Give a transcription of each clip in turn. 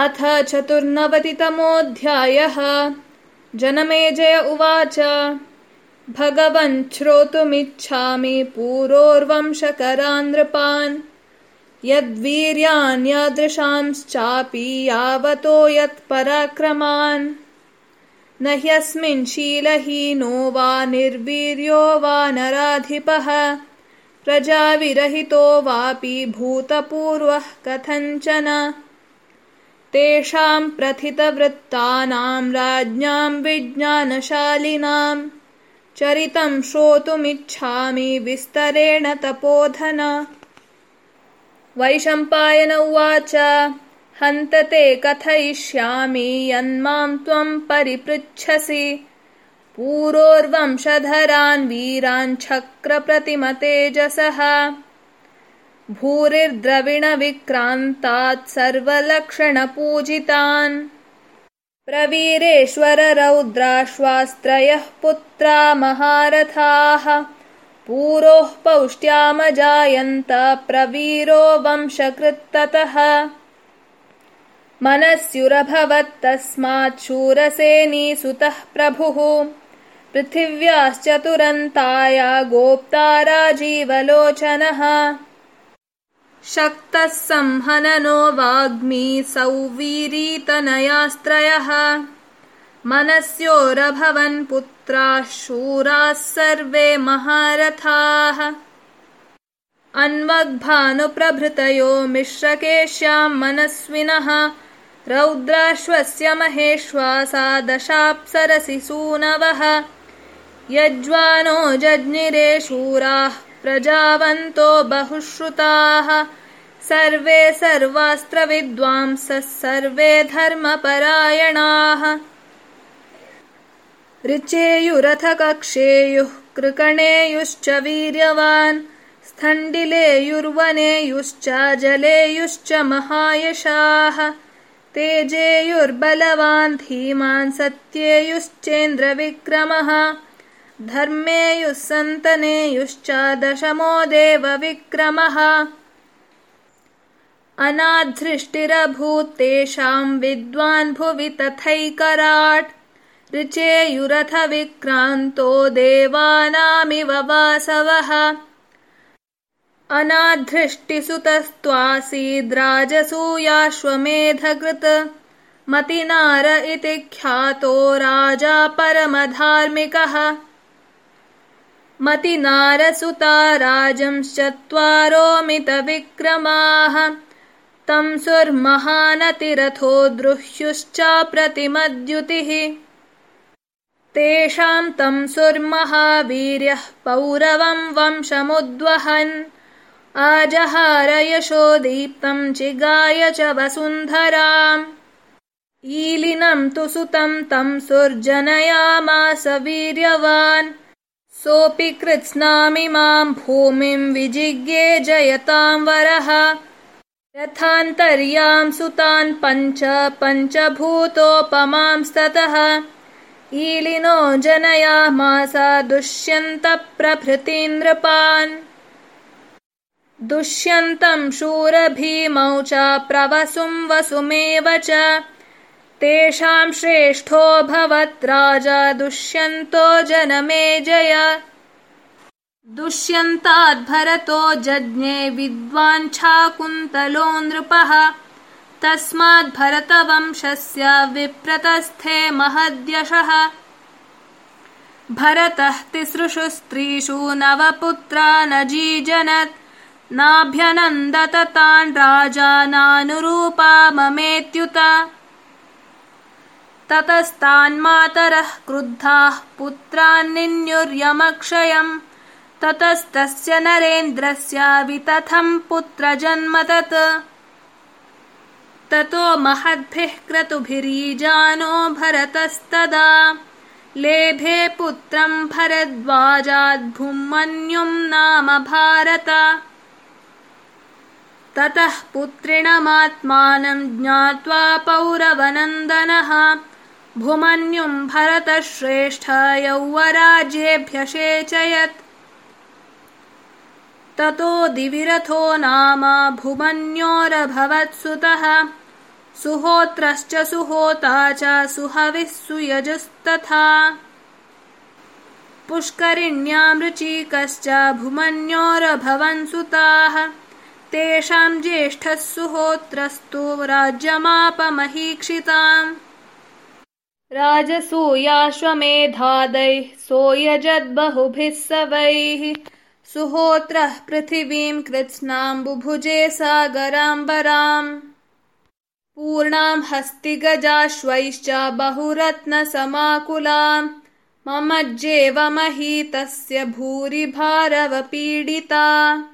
अथ चतुर्नवतितमोऽध्यायः। जनमेजय उवाच। भगवन् श्रोतुमिच्छामि नृपान् यद्वीर्यान् यावतो यत्पराक्रमान्। न ह्यस्मिन् शीलहीनो वा निर्वीर्यो वा नराधिपः। प्रजाविरहितो वापि भूतपूर्वः कथञ्चन तेषां प्रथितवृत्तानां राज्ञां विज्ञानशालिनां चरितं श्रोतुमिच्छामि विस्तरेण तपोधन। वैशम्पायन उवाच हन्त ते कथयिष्यामि यन्मां त्वं परिपृच्छसि। पूरोर्वंशधरान् वीरान् चक्रप्रतिमतेजसः भूरिर्द्रविणविक्रान्तात् सर्वलक्षणपूजितान्। प्रवीरेश्वररौद्राश्वास्त्रयः पुत्रा महारथाः। पूरोः पौष्ट्यामजायन्त प्रवीरो वंशकृत्ततः। मनस्युरभवत्तस्मात् शूरसेनीसुतः प्रभुः। पृथिव्याश्चतुरन्ताया गोप्ता राजीवलोचनः शक्तः संहननो वाग्मी सौवीरीतनयास्त्रयः। मनस्योरभवन् पुत्राः शूराः सर्वे महारथाः। अन्वग्भानुप्रभृतयो मिश्रकेश्याम् मनस्विनः। रौद्राश्वस्य महेश्वासा दशाप्सरसि सूनवः। यज्वानो जज्ञिरे शूराः प्रजावन्तो बहुश्रुताः। सर्वे सर्वास्त्रविद्वांसः सर्वे धर्मपरायणाः। ऋचेयुरथकक्षेयुः कृकणेयुश्च वीर्यवान्। स्थण्डिलेयुर्वनेयुश्च जलेयुश्च महायशाः। तेजेयुर्बलवान् धीमान् सत्येयुश्चेन्द्रविक्रमः धर्मेयुः सन्तनेयुश्च दशमो देवविक्रमः अनाधृष्टिरभूत्तेषाम् विद्वान् भुवि तथैकराट्। ऋचेयुरथविक्रान्तो देवानामिव वासवः। अनाधृष्टिसुतस्त्वासीद्राजसूयाश्वमेधकृत् मतिनार इति ख्यातो राजा परमधार्मिकः मतिनारसुता राजंश्चत्वारोमितविक्रमाः तं सुर्महानतिरथो द्रुह्युश्चाप्रतिमद्युतिः तेषां तं सुर्महावीर्यः पौरवं वंशमुद्वहन्। आजहारयशो दीप्तं चिगाय च वसुन्धराम्। ईलिनं तु सुतं तं सुर्जनयामास वीर्यवान् सोऽपि कृत्स्नामिमां भूमिं विजिज्ञे जयतां वरः। यथान्तर्यां सुतान् पञ्च पञ्चभूतोपमांस्ततः ईलिनो जनयामास दुष्यन्तप्रभृतीन्द्रपान्। दुष्यन्तं शूरभीमौ च प्रवसुं वसुमेव च तेषां श्रेष्ठोऽभवत् राजा दुष्यन्तो जनमेजय दुष्यन्ताद्भरतो जज्ञे विद्वाञ्छाकुन्तलो नृपः। तस्माद्भरतवंशस्य विप्रतस्थे महद्यशः। भरतः तिसृषु स्त्रीषु नवपुत्रा न जीजनत् नाभ्यनन्दत तान् राजा नानुरूपा ममेत्युत ततस्तान्मातरः क्रुद्धाः पुत्रान्निन्युर्यमक्षयम् ततस्तस्य नरेन्द्रस्य वितथम् पुत्रजन्मतत्। ततो महद्भिः क्रतुभिरीजानो भरतस्तदा। लेभे पुत्रम् भरद्वाजाद्भुमन्युम् नाम भारत। ततः पुत्रिणमात्मानम् ज्ञात्वा पौरवनन्दनः भुमन्युम् भरतश्रेष्ठ यौवराज्येभ्यषेचयत् ततो दिविरथो नाम भुमन्योरभवत्सुतः। सुहोत्रश्च सुहोता च सुहविः सुयजुस्तथा। पुष्करिण्यामृचीकश्च भुमन्योरभवन् सुताः तेषां ज्येष्ठः सुहोत्रस्तु राज्यमापमहीक्षिताम् राजसूयाश्वमेधादैः सोयजद्बहुभिः सवैः सुहोत्रः पृथिवीम् कृत्स्नाम्बुभुजे सागराम्बराम्। पूर्णां हस्तिगजाश्वैश्च बहुरत्नसमाकुलाम्। मम ज्येवमहीतस्य भूरिभारवपीडिता।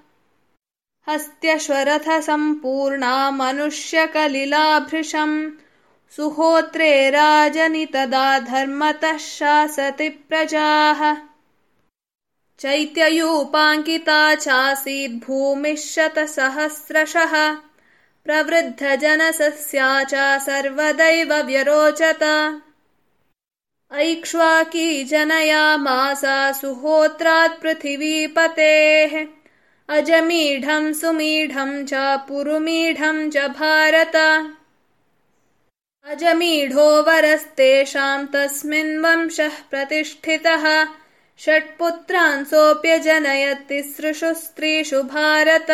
हस्त्यश्वरथसम्पूर्णा मनुष्यकलिलाभृशम् सुहोत्रे राजनि तदा धर्मतः शासति प्रजाः। चैत्ययूपाङ्किता चासीद् भूमिः शतसहस्रशः। प्रवृद्धजनसस्या च सर्वदैव व्यरोचत। ऐक्ष्वाकी जनयामासा सुहोत्रात् पृथिवीपतेः। अजमीढम् सुमीढम् च पुरुमीढम् च भारत अजमीढो वरस्तेषाम् तस्मिन् वंशः प्रतिष्ठितः। षट्पुत्रान् सोऽप्यजनयत्तिसृषु स्त्रीषु भारत।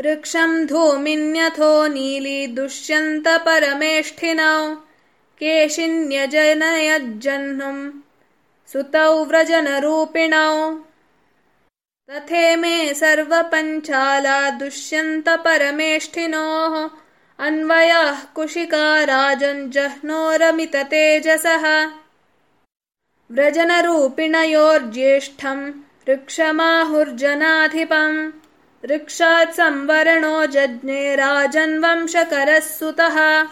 वृक्षम् धूमिन्यथो नीली दुष्यन्त परमेष्ठिनौ। केशिन्यजनयज्जह्नुम् सुतौ व्रजनरूपिणौ। तथे मे सर्वपञ्चाला दुष्यन्त परमेष्ठिनोः अन्वयाः कुशिका राजञ्जह्नोरमित तेजसः। व्रजनरूपिणयोर्ज्येष्ठम् वृक्षमाहुर्जनाधिपम् वृक्षात् संवरणो जज्ञे राजन्वंशकरः सुतः